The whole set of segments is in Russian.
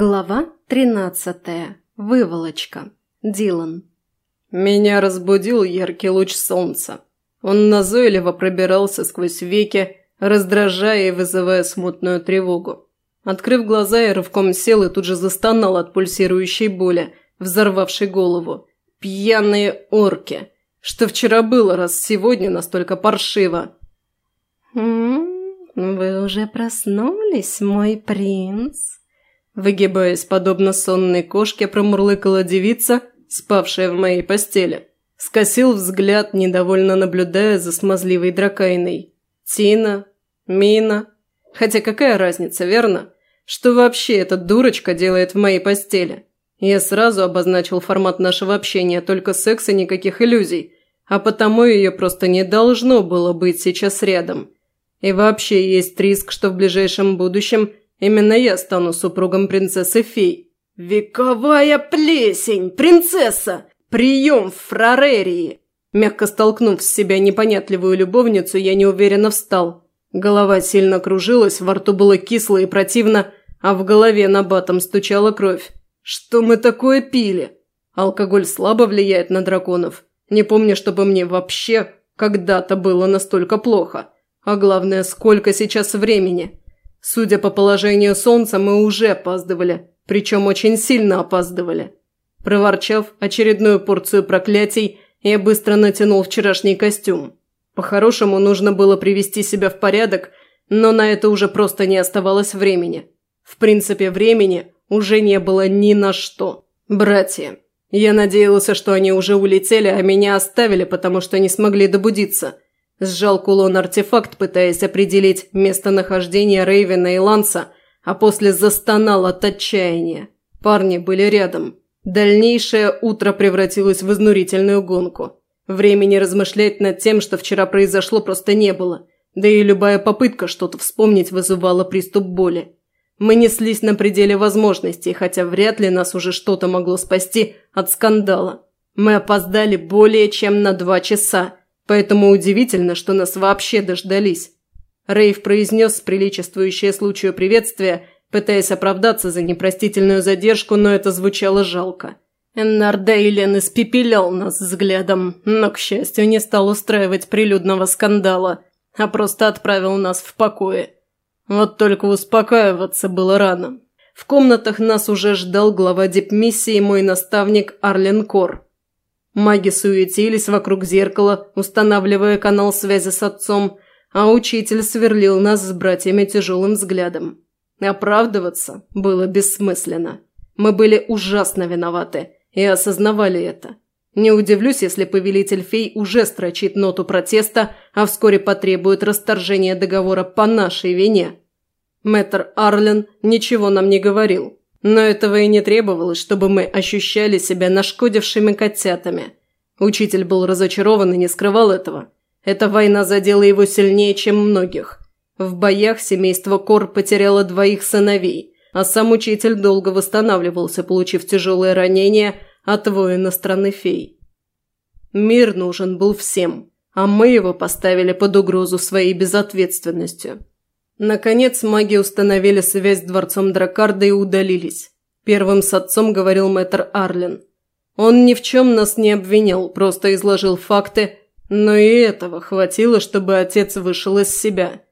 Глава тринадцатая. Выволочка. Дилан. Меня разбудил яркий луч солнца. Он назойливо пробирался сквозь веки, раздражая и вызывая смутную тревогу. Открыв глаза, я рывком сел и тут же застонал от пульсирующей боли, взорвавшей голову. Пьяные орки! Что вчера было, раз сегодня настолько паршиво? «М -м, «Вы уже проснулись, мой принц?» Выгибаясь, подобно сонной кошке, промурлыкала девица, спавшая в моей постели. Скосил взгляд, недовольно наблюдая за смазливой дракайной. Тина? Мина? Хотя какая разница, верно? Что вообще эта дурочка делает в моей постели? Я сразу обозначил формат нашего общения, только секс и никаких иллюзий, а потому ее просто не должно было быть сейчас рядом. И вообще есть риск, что в ближайшем будущем Именно я стану супругом принцессы-фей. Вековая плесень! Принцесса! Прием в Фрарерии!» Мягко столкнув с себя непонятливую любовницу, я неуверенно встал. Голова сильно кружилась, во рту было кисло и противно, а в голове на батом стучала кровь. «Что мы такое пили?» Алкоголь слабо влияет на драконов. Не помню, чтобы мне вообще когда-то было настолько плохо. А главное, сколько сейчас времени. Судя по положению солнца, мы уже опаздывали, причем очень сильно опаздывали. Проворчав очередную порцию проклятий, я быстро натянул вчерашний костюм. По-хорошему, нужно было привести себя в порядок, но на это уже просто не оставалось времени. В принципе, времени уже не было ни на что. Братья. Я надеялся, что они уже улетели, а меня оставили, потому что не смогли добудиться – Сжал кулон-артефакт, пытаясь определить местонахождение Рейвена и Ланса, а после застонал от отчаяния. Парни были рядом. Дальнейшее утро превратилось в изнурительную гонку. Времени размышлять над тем, что вчера произошло, просто не было. Да и любая попытка что-то вспомнить вызывала приступ боли. Мы неслись на пределе возможностей, хотя вряд ли нас уже что-то могло спасти от скандала. Мы опоздали более чем на два часа – Поэтому удивительно, что нас вообще дождались. Рейв произнес приличествующее случаю приветствие, пытаясь оправдаться за непростительную задержку, но это звучало жалко. Эннар Дейлен испепелял нас взглядом, но, к счастью, не стал устраивать прилюдного скандала, а просто отправил нас в покое. Вот только успокаиваться было рано. В комнатах нас уже ждал глава дипмиссии мой наставник Арлен Кор – Маги суетились вокруг зеркала, устанавливая канал связи с отцом, а учитель сверлил нас с братьями тяжелым взглядом. Оправдываться было бессмысленно. Мы были ужасно виноваты и осознавали это. Не удивлюсь, если повелитель фей уже строчит ноту протеста, а вскоре потребует расторжения договора по нашей вине. Мэтр Арлен ничего нам не говорил, но этого и не требовалось, чтобы мы ощущали себя нашкодившими котятами. Учитель был разочарован и не скрывал этого. Эта война задела его сильнее, чем многих. В боях семейство Кор потеряло двоих сыновей, а сам учитель долго восстанавливался, получив тяжелое ранение от воина страны фей. Мир нужен был всем, а мы его поставили под угрозу своей безответственностью. Наконец маги установили связь с дворцом Дракарда и удалились. Первым с отцом говорил мэтр Арлен. Он ни в чем нас не обвинял, просто изложил факты, но и этого хватило, чтобы отец вышел из себя.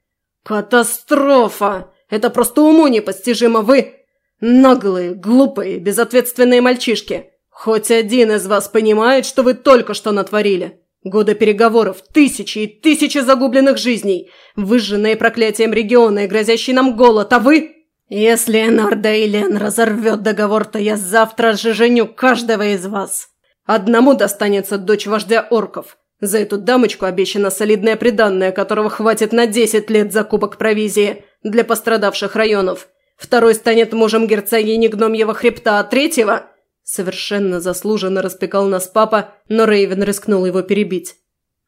«Катастрофа! Это просто уму непостижимо! Вы наглые, глупые, безответственные мальчишки! Хоть один из вас понимает, что вы только что натворили!» Годы переговоров, тысячи и тысячи загубленных жизней, выжженные проклятием региона и грозящий нам голод, а вы... Если Энарда и Лен разорвет договор, то я завтра же женю каждого из вас. Одному достанется дочь вождя орков. За эту дамочку обещано солидное приданное, которого хватит на 10 лет закупок провизии для пострадавших районов. Второй станет мужем герцогини Гномьего хребта, а третьего Совершенно заслуженно распекал нас папа, но Рейвен рискнул его перебить.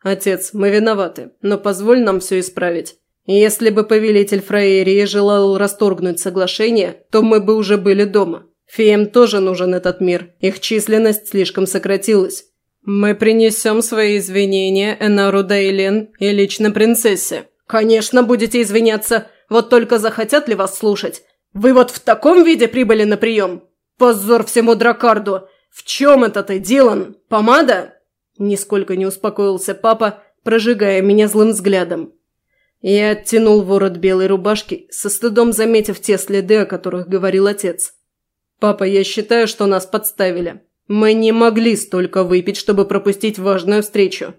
«Отец, мы виноваты, но позволь нам все исправить. Если бы повелитель Фраерии желал расторгнуть соглашение, то мы бы уже были дома. Феям тоже нужен этот мир, их численность слишком сократилась. Мы принесем свои извинения Энару Дейлен и лично принцессе. Конечно, будете извиняться. Вот только захотят ли вас слушать? Вы вот в таком виде прибыли на прием? Позор всему Дракарду! В чем это ты, Дилан? Помада?» Нисколько не успокоился папа, прожигая меня злым взглядом. Я оттянул ворот белой рубашки, со стыдом заметив те следы, о которых говорил отец. «Папа, я считаю, что нас подставили. Мы не могли столько выпить, чтобы пропустить важную встречу.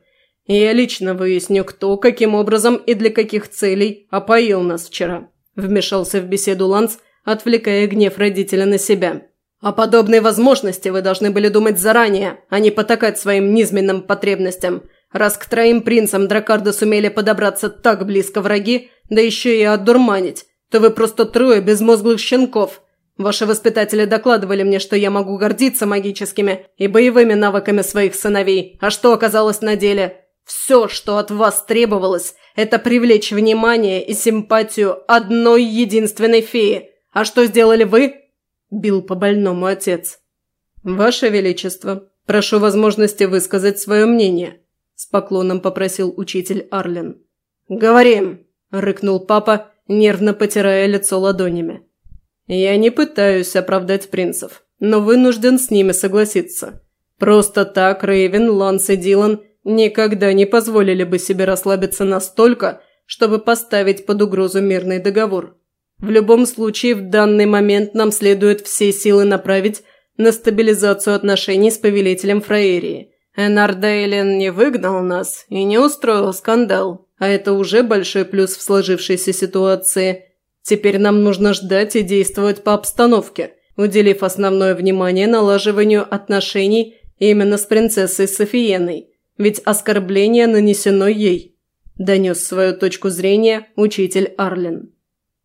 Я лично выясню, кто, каким образом и для каких целей опоил нас вчера», – вмешался в беседу Ланс, отвлекая гнев родителя на себя. «О подобной возможности вы должны были думать заранее, а не потакать своим низменным потребностям. Раз к троим принцам Дракарда сумели подобраться так близко враги, да еще и отдурманить, то вы просто трое безмозглых щенков. Ваши воспитатели докладывали мне, что я могу гордиться магическими и боевыми навыками своих сыновей, а что оказалось на деле? Все, что от вас требовалось, это привлечь внимание и симпатию одной единственной феи. А что сделали вы?» Бил по больному отец. «Ваше Величество, прошу возможности высказать свое мнение», с поклоном попросил учитель Арлен. «Говорим!» – рыкнул папа, нервно потирая лицо ладонями. «Я не пытаюсь оправдать принцев, но вынужден с ними согласиться. Просто так Рейвен, Ланс и Дилан никогда не позволили бы себе расслабиться настолько, чтобы поставить под угрозу мирный договор. В любом случае, в данный момент нам следует все силы направить на стабилизацию отношений с повелителем Фраерии. Энар Дейлен не выгнал нас и не устроил скандал, а это уже большой плюс в сложившейся ситуации. Теперь нам нужно ждать и действовать по обстановке, уделив основное внимание налаживанию отношений именно с принцессой Софиеной, ведь оскорбление нанесено ей. Донес свою точку зрения учитель Арлен.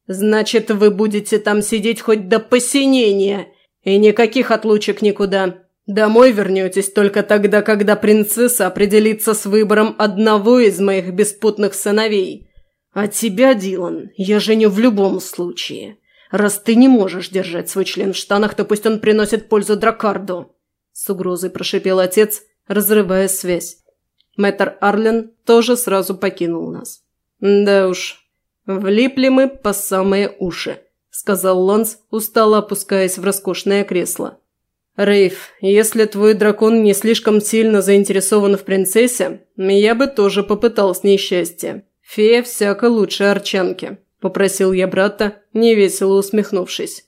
«Значит, вы будете там сидеть хоть до посинения, и никаких отлучек никуда. Домой вернетесь только тогда, когда принцесса определится с выбором одного из моих беспутных сыновей. А тебя, Дилан, я женю в любом случае. Раз ты не можешь держать свой член в штанах, то пусть он приносит пользу Дракарду». С угрозой прошипел отец, разрывая связь. Мэтр Арлен тоже сразу покинул нас. «Да уж, «Влипли мы по самые уши», – сказал Ланс, устало опускаясь в роскошное кресло. «Рейв, если твой дракон не слишком сильно заинтересован в принцессе, я бы тоже попытал с ней счастье. Фея всяко лучше арчанки», – попросил я брата, невесело усмехнувшись.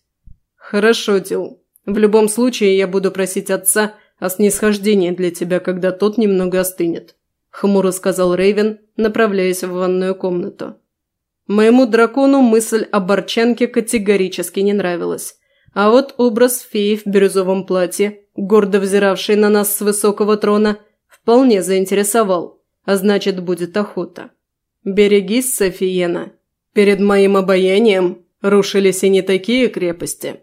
«Хорошо, Дил. В любом случае я буду просить отца о снисхождении для тебя, когда тот немного остынет», – хмуро сказал Рейвен, направляясь в ванную комнату. Моему дракону мысль о Борчанке категорически не нравилась. А вот образ феи в бирюзовом платье, гордо взиравшей на нас с высокого трона, вполне заинтересовал, а значит, будет охота. «Берегись, Софиена. Перед моим обаянием рушились и не такие крепости».